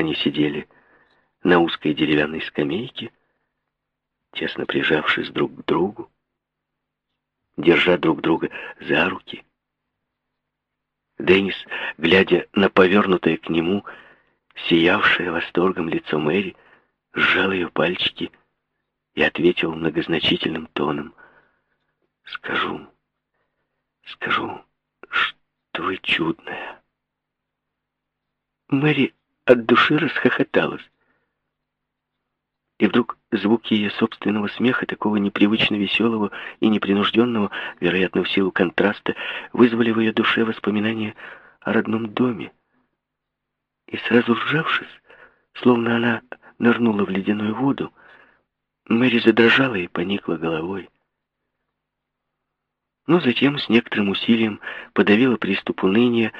Они сидели на узкой деревянной скамейке, тесно прижавшись друг к другу, держа друг друга за руки. Деннис, глядя на повернутое к нему, сиявшее восторгом лицо Мэри, сжал ее пальчики и ответил многозначительным тоном. «Скажу, скажу, что вы чудная». Мэри от души расхохоталась. И вдруг звуки ее собственного смеха, такого непривычно веселого и непринужденного, вероятно, в силу контраста, вызвали в ее душе воспоминания о родном доме. И сразу сжавшись, словно она нырнула в ледяную воду, Мэри задрожала и поникла головой. Но затем с некоторым усилием подавила приступ уныния,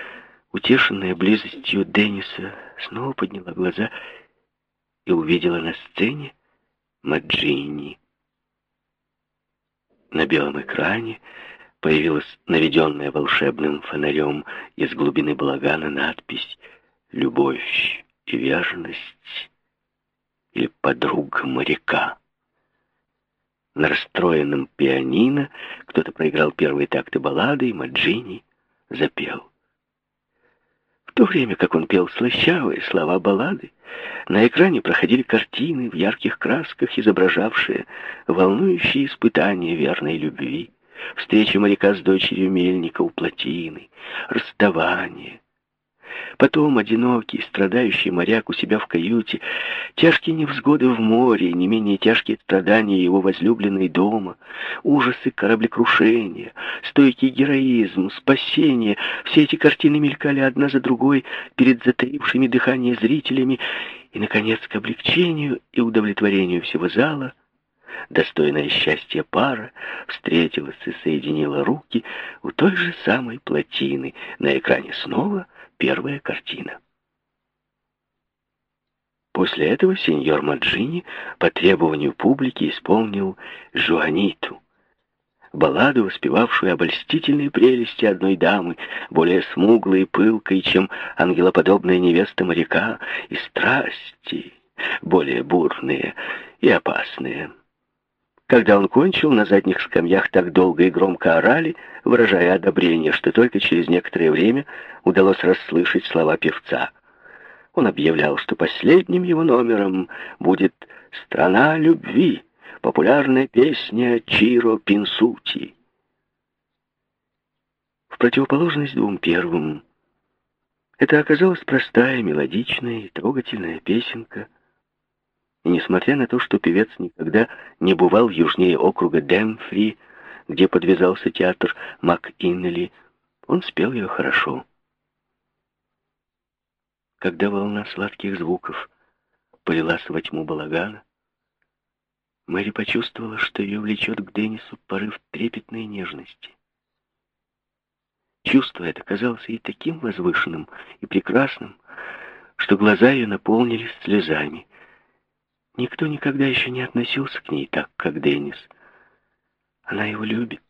утешенная близостью Денниса, снова подняла глаза и увидела на сцене Маджини. На белом экране появилась наведенная волшебным фонарем из глубины балагана надпись «Любовь и верность» или «Подруга моряка». На расстроенном пианино кто-то проиграл первые такты баллады, и Маджини запел. В то время, как он пел слащавые слова баллады, на экране проходили картины в ярких красках, изображавшие волнующие испытания верной любви, встреча моряка с дочерью мельника у плотины, расставание, Потом одинокий, страдающий моряк у себя в каюте, тяжкие невзгоды в море, не менее тяжкие страдания его возлюбленной дома, ужасы кораблекрушения, стойкий героизм, спасение — все эти картины мелькали одна за другой перед затаившими дыхание зрителями, и, наконец, к облегчению и удовлетворению всего зала достойное счастья пара, встретилась и соединила руки у той же самой плотины. На экране снова — первая картина. После этого сеньор Маджини по требованию публики исполнил «Жуаниту», балладу, воспевавшую обольстительные прелести одной дамы, более смуглой и пылкой, чем ангелоподобная невеста моряка, и страсти, более бурные и опасные. Когда он кончил, на задних скамьях так долго и громко орали, выражая одобрение, что только через некоторое время удалось расслышать слова певца. Он объявлял, что последним его номером будет «Страна любви», популярная песня Чиро Пинсути. В противоположность двум первым, это оказалась простая, мелодичная и трогательная песенка — и несмотря на то, что певец никогда не бывал южнее округа Демфри, где подвязался театр МакИннелли, он спел ее хорошо. Когда волна сладких звуков полилась во тьму балагана, Мэри почувствовала, что ее влечет к Деннису порыв трепетной нежности. Чувство это казалось ей таким возвышенным и прекрасным, что глаза ее наполнились слезами. Никто никогда еще не относился к ней так, как Деннис. Она его любит.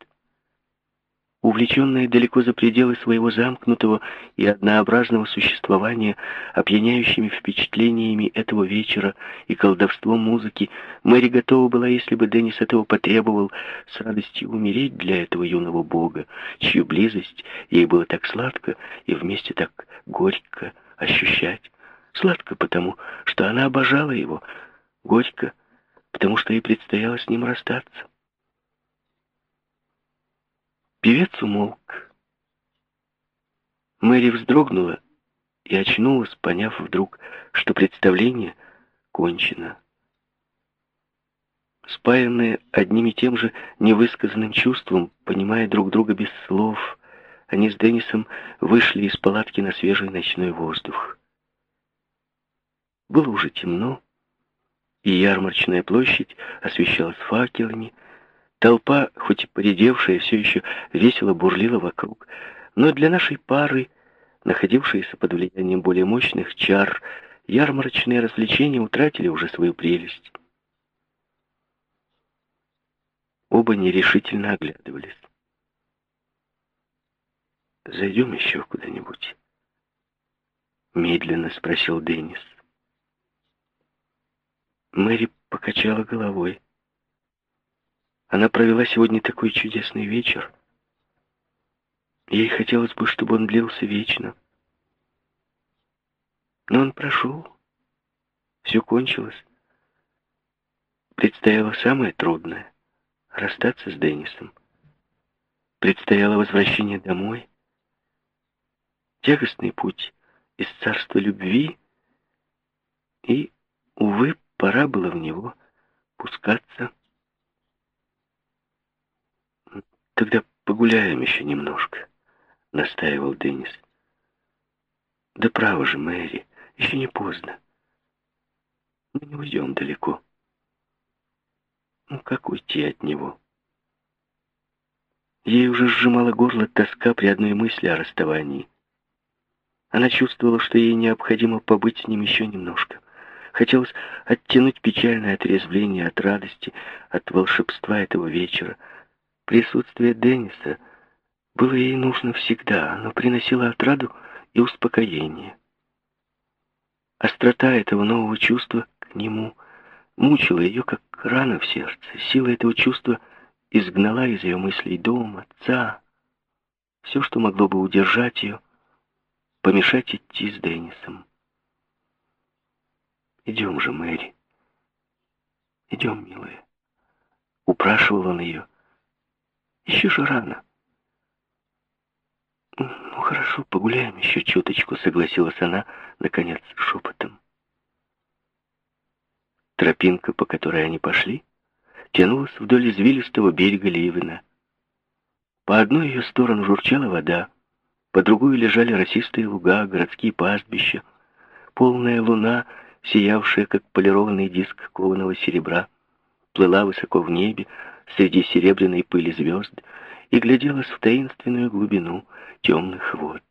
Увлеченная далеко за пределы своего замкнутого и однообразного существования, опьяняющими впечатлениями этого вечера и колдовством музыки, Мэри готова была, если бы Деннис этого потребовал, с радостью умереть для этого юного бога, чью близость ей было так сладко и вместе так горько ощущать. Сладко потому, что она обожала его, Горько, потому что ей предстояло с ним расстаться. Певец умолк. Мэри вздрогнула и очнулась, поняв вдруг, что представление кончено. Спаянные одним и тем же невысказанным чувством, понимая друг друга без слов, они с Деннисом вышли из палатки на свежий ночной воздух. Было уже темно, и ярмарочная площадь освещалась факелами. Толпа, хоть и поредевшая, все еще весело бурлила вокруг, но для нашей пары, находившейся под влиянием более мощных чар, ярмарочные развлечения утратили уже свою прелесть. Оба нерешительно оглядывались. «Зайдем еще куда-нибудь?» Медленно спросил Деннис. Мэри покачала головой. Она провела сегодня такой чудесный вечер. Ей хотелось бы, чтобы он длился вечно. Но он прошел. Все кончилось. Предстояло самое трудное — расстаться с Деннисом. Предстояло возвращение домой. Тягостный путь из царства любви. И, увы, пора было в него пускаться. «Тогда погуляем еще немножко», — настаивал Деннис. «Да право же, Мэри, еще не поздно. Мы не уйдем далеко». Ну, как уйти от него? Ей уже сжимала горло тоска при одной мысли о расставании. Она чувствовала, что ей необходимо побыть с ним еще немножко. Хотелось оттянуть печальное отрезвление от радости, от волшебства этого вечера. Присутствие Денниса было ей нужно всегда, оно приносило отраду и успокоение. Острота этого нового чувства к нему мучила ее, как рана в сердце. Сила этого чувства изгнала из ее мыслей дом, отца, все, что могло бы удержать ее, помешать идти с Деннисом. «Идем же, Мэри. Идем, милая». Упрашивал он ее. «Еще же рано». «Ну, хорошо, погуляем еще чуточку», — согласилась она, наконец, шепотом. Тропинка, по которой они пошли, тянулась вдоль извилистого берега Ливена. По одной ее сторону журчала вода, по другую лежали росистые луга, городские пастбища, полная луна, сиявшая, как полированный диск кованого серебра, плыла высоко в небе среди серебряной пыли звезд и гляделась в таинственную глубину темных вод.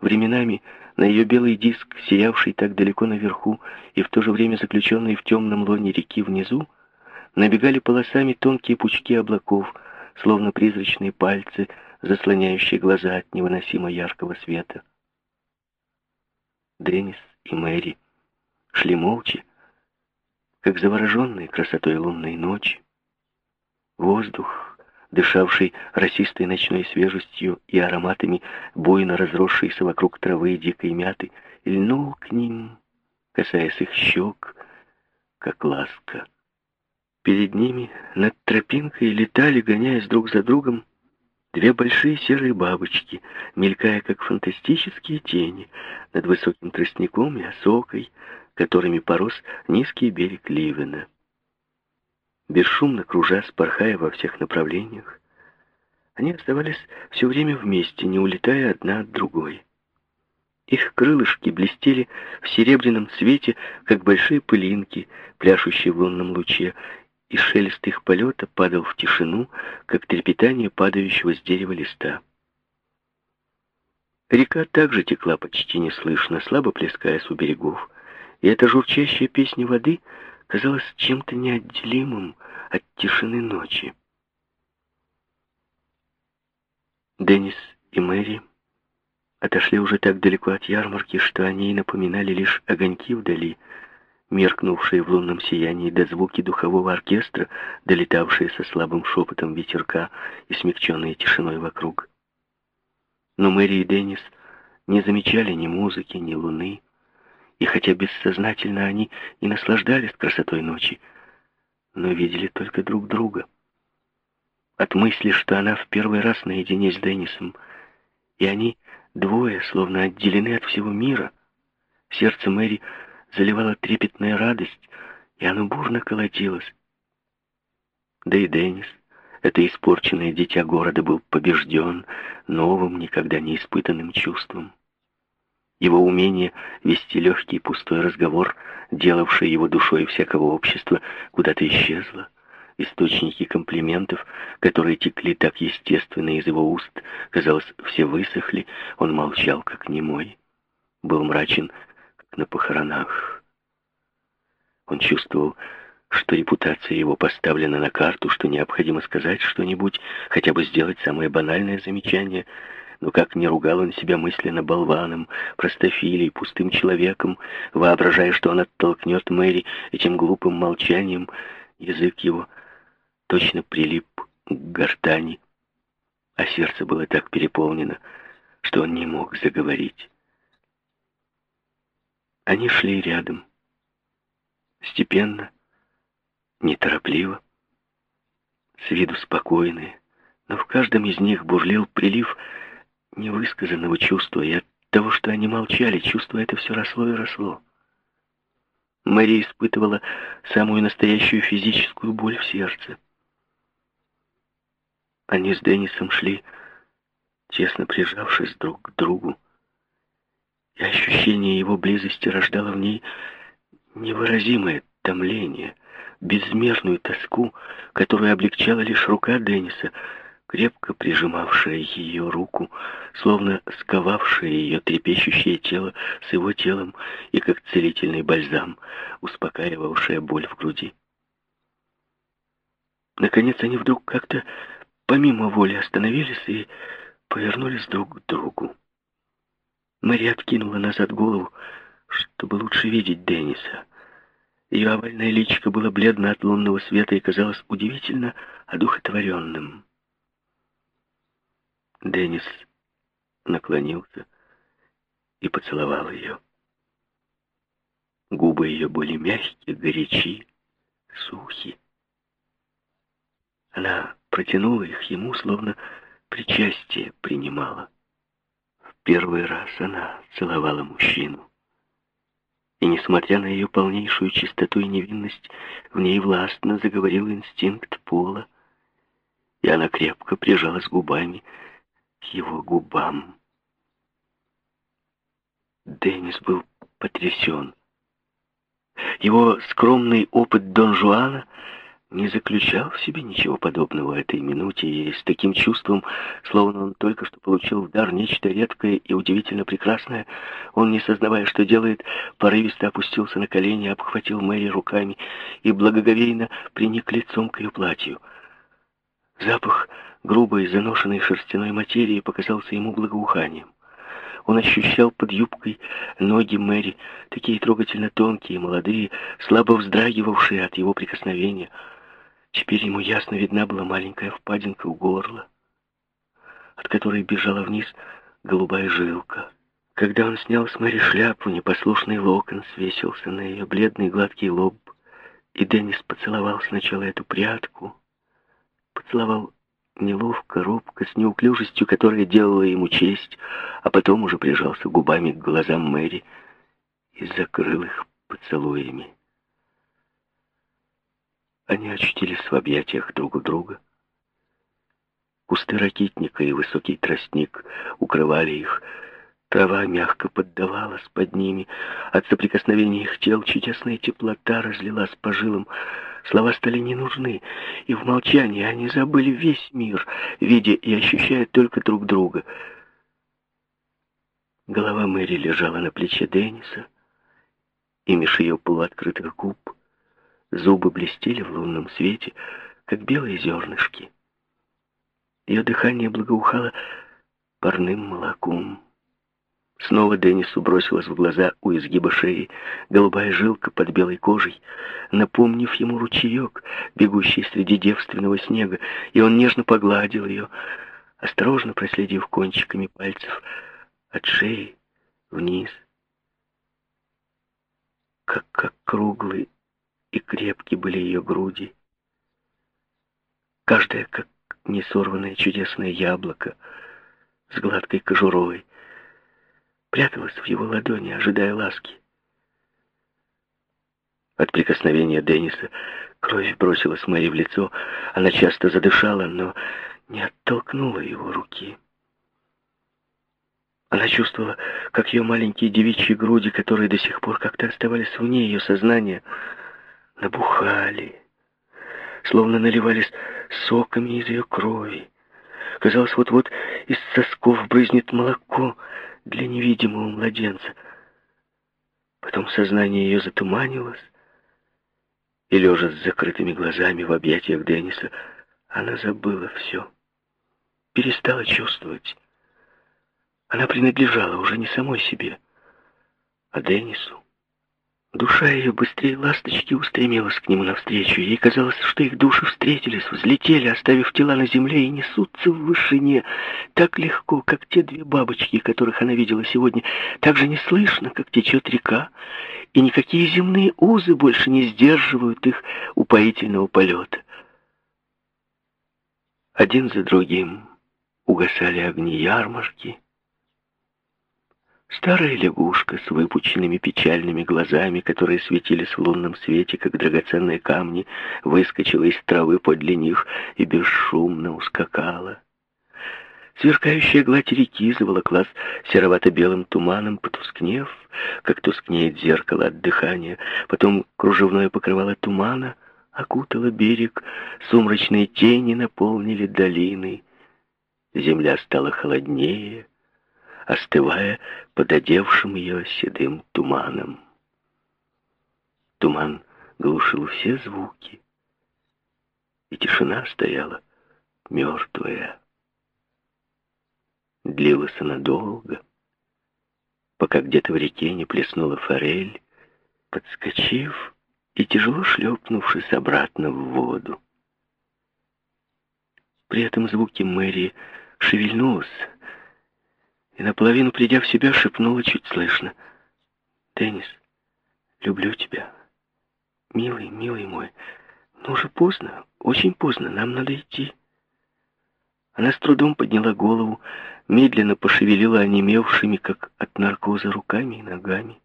Временами на ее белый диск, сиявший так далеко наверху и в то же время заключенный в темном лоне реки внизу, набегали полосами тонкие пучки облаков, словно призрачные пальцы, заслоняющие глаза от невыносимо яркого света. Деннис и Мэри шли молча, как завороженные красотой лунной ночи. Воздух дышавший росистой ночной свежестью и ароматами буйно разросшейся вокруг травы и дикой мяты, льнул к ним, касаясь их щек, как ласка. Перед ними над тропинкой летали, гоняясь друг за другом, две большие серые бабочки, мелькая как фантастические тени над высоким тростником и осокой, которыми порос низкий берег Ливена бесшумно кружась, порхая во всех направлениях. Они оставались все время вместе, не улетая одна от другой. Их крылышки блестели в серебряном свете, как большие пылинки, пляшущие в лунном луче, и шелест их полета падал в тишину, как трепетание падающего с дерева листа. Река также текла почти неслышно, слабо плескаясь у берегов, и эта журчащая песня воды — казалось чем-то неотделимым от тишины ночи. Деннис и Мэри отошли уже так далеко от ярмарки, что они напоминали лишь огоньки вдали, меркнувшие в лунном сиянии до звуки духового оркестра, долетавшие со слабым шепотом ветерка и смягченные тишиной вокруг. Но Мэри и Деннис не замечали ни музыки, ни луны, и хотя бессознательно они и наслаждались красотой ночи, но видели только друг друга. От мысли, что она в первый раз наедине с Деннисом, и они двое, словно отделены от всего мира, сердце Мэри заливала трепетная радость, и оно бурно колотилось. Да и Деннис, это испорченное дитя города, был побежден новым, никогда не испытанным чувством. Его умение вести легкий пустой разговор, делавший его душой всякого общества, куда-то исчезло. Источники комплиментов, которые текли так естественно из его уст, казалось, все высохли, он молчал, как немой. Был мрачен, как на похоронах. Он чувствовал, что репутация его поставлена на карту, что необходимо сказать что-нибудь, хотя бы сделать самое банальное замечание — но как не ругал он себя мысленно болваном, простофилей, пустым человеком, воображая, что он оттолкнет Мэри этим глупым молчанием, язык его точно прилип к гортани, а сердце было так переполнено, что он не мог заговорить. Они шли рядом, степенно, неторопливо, с виду спокойные, но в каждом из них бурлил прилив невысказанного чувства, и от того, что они молчали, чувство это все росло и росло. Мэри испытывала самую настоящую физическую боль в сердце. Они с Деннисом шли, тесно прижавшись друг к другу, и ощущение его близости рождало в ней невыразимое томление, безмерную тоску, которую облегчала лишь рука Денниса, крепко прижимавшая ее руку, словно сковавшая ее трепещущее тело с его телом и как целительный бальзам, успокаивавшая боль в груди. Наконец они вдруг как-то помимо воли остановились и повернулись друг к другу. Мэри откинула назад голову, чтобы лучше видеть Денниса. Ее овальное личико было бледно от лунного света и казалось удивительно одухотворенным. Деннис наклонился и поцеловал ее. Губы ее были мягкие, горячи, сухи. Она протянула их ему, словно причастие принимала. В первый раз она целовала мужчину. И, несмотря на ее полнейшую чистоту и невинность, в ней властно заговорил инстинкт пола, и она крепко прижалась губами к его губам. Деннис был потрясен. Его скромный опыт Дон Жуана — не заключал в себе ничего подобного этой минуте и с таким чувством, словно он только что получил в дар нечто редкое и удивительно прекрасное, он, не сознавая, что делает, порывисто опустился на колени, обхватил Мэри руками и благоговейно приник лицом к ее платью. Запах грубой, заношенной шерстяной материи показался ему благоуханием. Он ощущал под юбкой ноги Мэри, такие трогательно тонкие, молодые, слабо вздрагивавшие от его прикосновения — Теперь ему ясно видна была маленькая впадинка у горла, от которой бежала вниз голубая жилка. Когда он снял с Мэри шляпу, непослушный локон свесился на ее бледный гладкий лоб, и Деннис поцеловал сначала эту прядку, поцеловал неловко, робко, с неуклюжестью, которая делала ему честь, а потом уже прижался губами к глазам Мэри и закрыл их поцелуями. Они очутились в объятиях друг у друга. Кусты ракитника и высокий тростник укрывали их. Трава мягко поддавалась под ними. От соприкосновения их тел чудесная теплота разлилась по жилам. Слова стали не нужны, и в молчании они забыли весь мир, видя и ощущая только друг друга. Голова Мэри лежала на плече Денниса, и меж ее полуоткрытых губ Зубы блестели в лунном свете, как белые зернышки. Ее дыхание благоухало парным молоком. Снова Деннису бросилась в глаза у изгиба шеи голубая жилка под белой кожей, напомнив ему ручеек, бегущий среди девственного снега, и он нежно погладил ее, осторожно проследив кончиками пальцев от шеи вниз. Как, как круглый и крепки были ее груди. Каждая, как несорванное чудесное яблоко с гладкой кожурой, пряталась в его ладони, ожидая ласки. От прикосновения Денниса кровь бросилась Мэри в лицо. Она часто задышала, но не оттолкнула его руки. Она чувствовала, как ее маленькие девичьи груди, которые до сих пор как-то оставались вне ее сознания, набухали, словно наливались соками из ее крови. Казалось, вот-вот из сосков брызнет молоко для невидимого младенца. Потом сознание ее затуманилось, и, лежа с закрытыми глазами в объятиях Денниса, она забыла все, перестала чувствовать. Она принадлежала уже не самой себе, а Деннису. Душа ее быстрее ласточки устремилась к нему навстречу. Ей казалось, что их души встретились, взлетели, оставив тела на земле, и несутся в вышине так легко, как те две бабочки, которых она видела сегодня, так же неслышно, как течет река, и никакие земные узы больше не сдерживают их упоительного полета. Один за другим угасали огни ярмарки, Старая лягушка с выпученными печальными глазами, которые светились в лунном свете, как драгоценные камни, выскочила из травы подле них и бесшумно ускакала. Сверкающая гладь реки заволоклась серовато-белым туманом, потускнев, как тускнеет зеркало от дыхания. Потом кружевное покрывало тумана окутало берег, сумрачные тени наполнили долины. Земля стала холоднее, остывая под одевшим ее седым туманом. Туман глушил все звуки, и тишина стояла мертвая. Длилась она долго, пока где-то в реке не плеснула форель, подскочив и тяжело шлепнувшись обратно в воду. При этом звуки Мэри шевельнулась, и наполовину придя в себя, шепнула чуть слышно. «Деннис, люблю тебя. Милый, милый мой, но уже поздно, очень поздно, нам надо идти». Она с трудом подняла голову, медленно пошевелила онемевшими, как от наркоза, руками и ногами.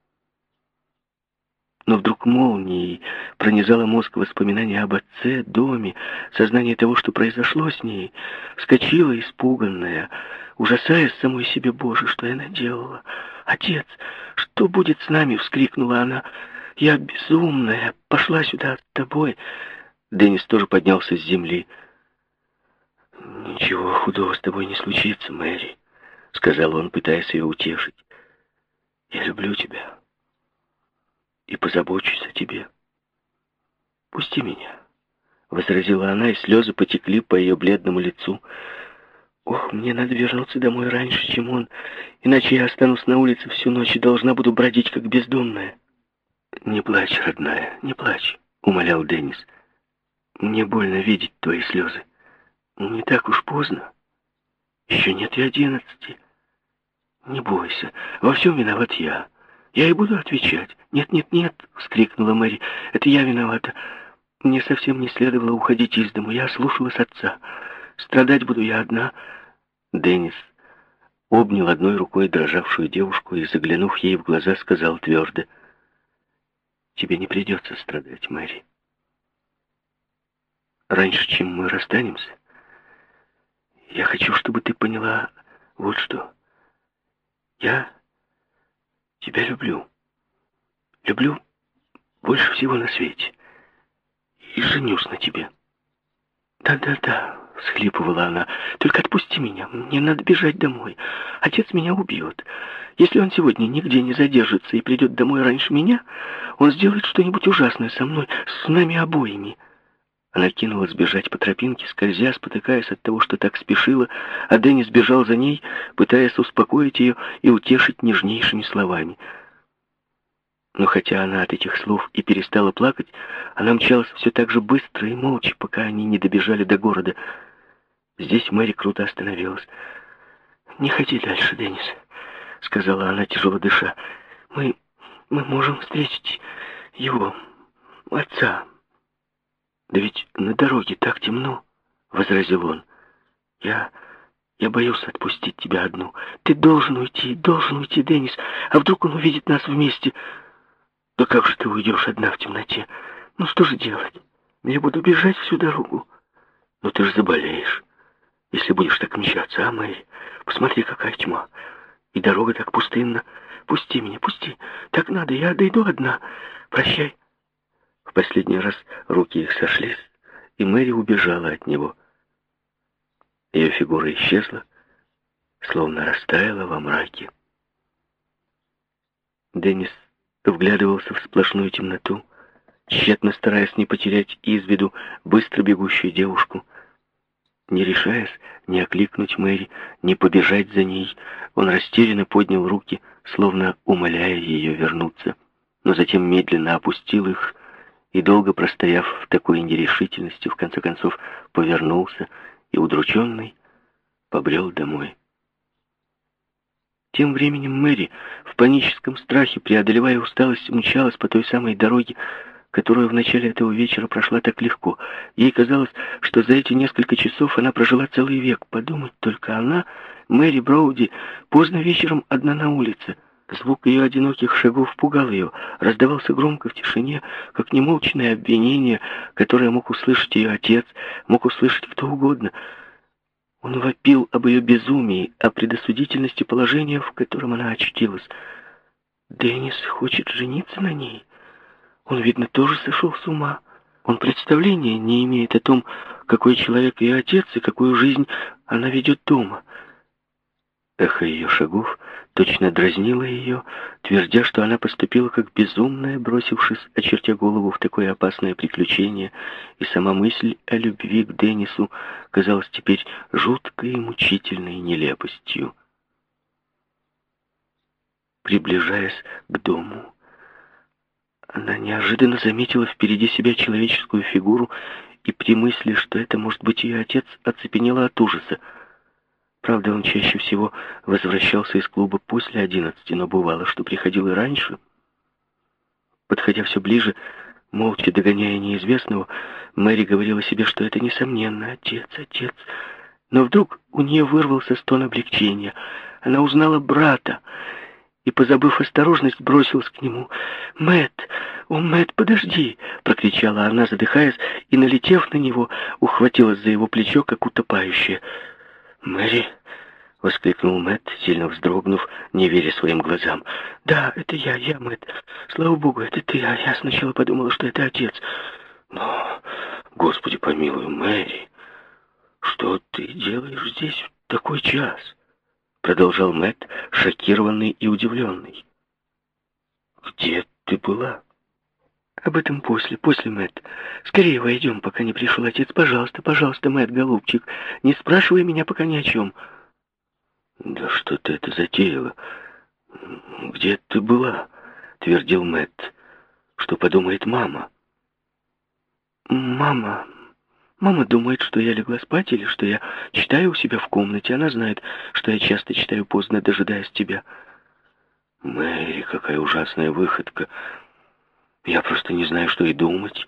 Но вдруг молнией пронизала мозг воспоминания об отце, доме, сознание того, что произошло с ней. Вскочила испуганная, ужасаясь самой себе, Боже, что я наделала. «Отец, что будет с нами?» — вскрикнула она. «Я безумная, пошла сюда с тобой». Деннис тоже поднялся с земли. «Ничего худого с тобой не случится, Мэри», — сказал он, пытаясь ее утешить. «Я люблю тебя и позабочусь о тебе. Пусти меня, — возразила она, и слезы потекли по ее бледному лицу. Ох, мне надо вернуться домой раньше, чем он, иначе я останусь на улице всю ночь и должна буду бродить, как бездомная. Не плачь, родная, не плачь, — умолял Деннис. Мне больно видеть твои слезы. Не так уж поздно. Еще нет и одиннадцати. Не бойся, во всем виноват я. Я и буду отвечать. Нет, нет, нет, вскрикнула Мэри. Это я виновата. Мне совсем не следовало уходить из дому. Я слушалась отца. Страдать буду я одна. Деннис обнял одной рукой дрожавшую девушку и, заглянув ей в глаза, сказал твердо. Тебе не придется страдать, Мэри. Раньше, чем мы расстанемся, я хочу, чтобы ты поняла вот что. Я Тебя люблю. Люблю больше всего на свете. И женюсь на тебе. Да-да-да, всхлипывала она. Только отпусти меня. Мне надо бежать домой. Отец меня убьет. Если он сегодня нигде не задержится и придет домой раньше меня, он сделает что-нибудь ужасное со мной, с нами обоими. Она кинулась бежать по тропинке, скользя, спотыкаясь от того, что так спешила, а Деннис бежал за ней, пытаясь успокоить ее и утешить нежнейшими словами. Но хотя она от этих слов и перестала плакать, она мчалась все так же быстро и молча, пока они не добежали до города. Здесь Мэри круто остановилась. «Не ходи дальше, Деннис», — сказала она, тяжело дыша. «Мы... мы можем встретить его, отца». «Да ведь на дороге так темно», — возразил он. «Я... я боюсь отпустить тебя одну. Ты должен уйти, должен уйти, Деннис. А вдруг он увидит нас вместе? Да как же ты уйдешь одна в темноте? Ну что же делать? Я буду бежать всю дорогу. Но ты же заболеешь, если будешь так мчаться, а, Мэри? Посмотри, какая тьма. И дорога так пустынна. Пусти меня, пусти. Так надо, я дойду одна. Прощай» последний раз руки их сошлись, и Мэри убежала от него. Ее фигура исчезла, словно растаяла во мраке. Деннис вглядывался в сплошную темноту, тщетно стараясь не потерять из виду быстро бегущую девушку. Не решаясь не окликнуть Мэри, не побежать за ней, он растерянно поднял руки, словно умоляя ее вернуться, но затем медленно опустил их и, долго простояв в такой нерешительности, в конце концов повернулся и, удрученный, побрел домой. Тем временем Мэри в паническом страхе, преодолевая усталость, мчалась по той самой дороге, которую в начале этого вечера прошла так легко. Ей казалось, что за эти несколько часов она прожила целый век. Подумать только она, Мэри Броуди, поздно вечером одна на улице. Звук ее одиноких шагов пугал ее, раздавался громко в тишине, как немолчное обвинение, которое мог услышать ее отец, мог услышать кто угодно — он вопил об ее безумии, о предосудительности положения, в котором она очутилась. Деннис хочет жениться на ней. Он, видно, тоже сошел с ума. Он представления не имеет о том, какой человек ее отец и какую жизнь она ведет дома. Эхо ее шагов точно дразнило ее, твердя, что она поступила как безумная, бросившись, очертя голову в такое опасное приключение, и сама мысль о любви к Деннису казалась теперь жуткой и мучительной нелепостью. Приближаясь к дому, она неожиданно заметила впереди себя человеческую фигуру и при мысли, что это может быть ее отец, оцепенела от ужаса. Правда, он чаще всего возвращался из клуба после одиннадцати, но бывало, что приходил и раньше. Подходя все ближе, молча догоняя неизвестного, Мэри говорила себе, что это, несомненно, отец, отец. Но вдруг у нее вырвался стон облегчения. Она узнала брата и, позабыв осторожность, бросилась к нему. «Мэтт! О, Мэтт, подожди!» — прокричала она, задыхаясь, и, налетев на него, ухватилась за его плечо, как утопающая. «Мэри!» — воскликнул Мэтт, сильно вздрогнув, не веря своим глазам. «Да, это я, я, Мэтт. Слава богу, это ты, а я сначала подумала, что это отец. Но, Господи помилуй, Мэри, что ты делаешь здесь в такой час?» Продолжал Мэтт, шокированный и удивленный. «Где ты была?» Об этом после, после, Мэтт. Скорее войдем, пока не пришел отец. Пожалуйста, пожалуйста, Мэтт, голубчик, не спрашивай меня пока ни о чем. Да что ты это затеяла? Где ты была? Твердил Мэтт. Что подумает мама? Мама... Мама думает, что я легла спать или что я читаю у себя в комнате. Она знает, что я часто читаю поздно, дожидаясь тебя. Мэри, какая ужасная выходка. Я просто не знаю, что и думать.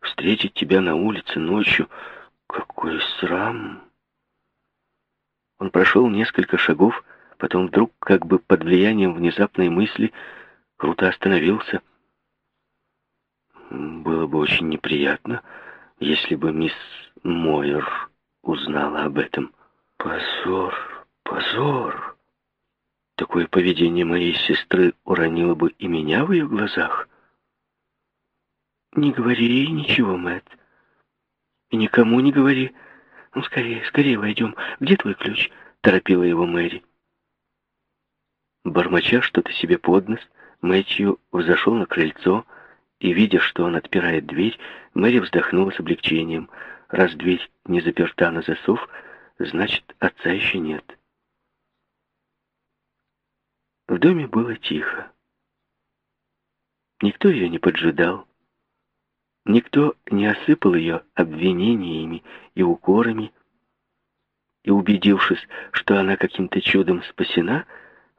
Встретить тебя на улице ночью — какой срам!» Он прошел несколько шагов, потом вдруг, как бы под влиянием внезапной мысли, круто остановился. Было бы очень неприятно, если бы мисс Мойер узнала об этом. Позор, позор! Такое поведение моей сестры уронило бы и меня в ее глазах. «Не говори ей ничего, Мэтт. И никому не говори. Ну, скорее, скорее войдем. Где твой ключ?» — торопила его Мэри. Бормоча что-то себе под нос, Мэтью взошел на крыльцо, и, видя, что он отпирает дверь, Мэри вздохнула с облегчением. Раз дверь не заперта на засов, значит, отца еще нет. В доме было тихо. Никто ее не поджидал. Никто не осыпал ее обвинениями и укорами, и, убедившись, что она каким-то чудом спасена,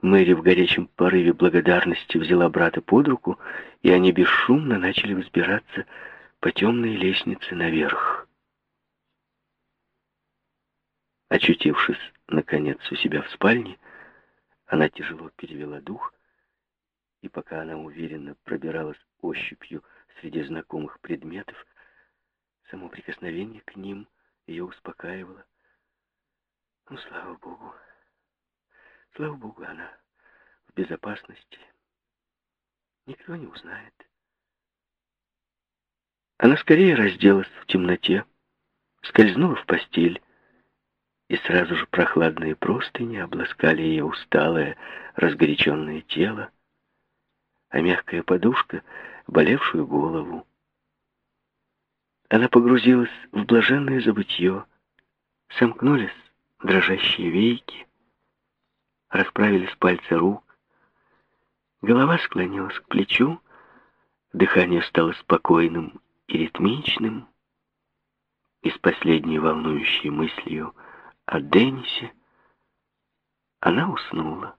Мэри в горячем порыве благодарности взяла брата под руку, и они бесшумно начали взбираться по темной лестнице наверх. Очутившись, наконец, у себя в спальне, она тяжело перевела дух, и пока она уверенно пробиралась ощупью среди знакомых предметов, само прикосновение к ним ее успокаивало. Ну, слава Богу, слава Богу, она в безопасности. Никто не узнает. Она скорее разделась в темноте, скользнула в постель, и сразу же прохладные простыни обласкали ее усталое, разгоряченное тело, а мягкая подушка — болевшую голову. Она погрузилась в блаженное забытье, Сомкнулись дрожащие вейки, расправились пальцы рук, голова склонилась к плечу, дыхание стало спокойным и ритмичным, и с последней волнующей мыслью о Деннисе она уснула.